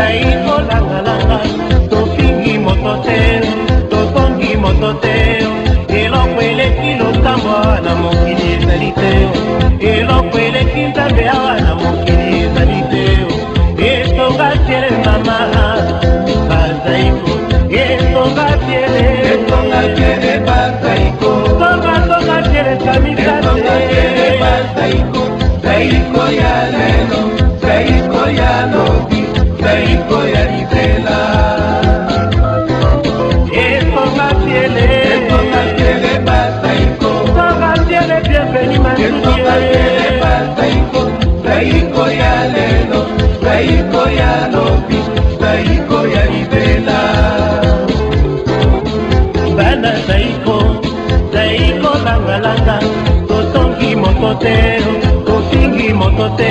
ozai kolangalanga tofingi moto te totongi moto te eloko eleki losambo na mokili ezali te eloko eleki nzambe awa na mokili ezali te etonga tiele mama bazaiko etonga tiele etonga tiele bazaiko tonga tonga tiele kamisa te etonga tiele bazaiko zaiko ya lelo moko ya libela esongatiele basaiko esongatiele basaiko saiko ya lelo saiko ya lobi saiko ya libela bana saiko saiko bangalanga totongi moto te tosingi moto te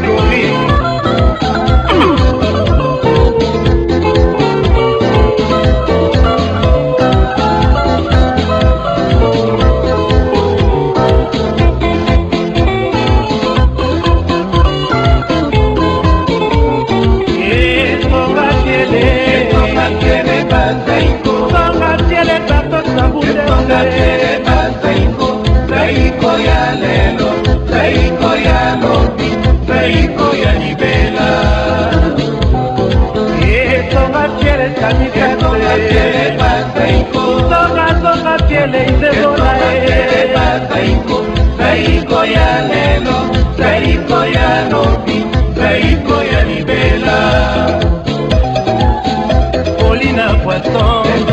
go. tokatoka piele isezola zaiko ya lelo zaiko ya lobi zaiko ya libela polina poisson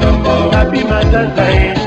toko babimaka ngai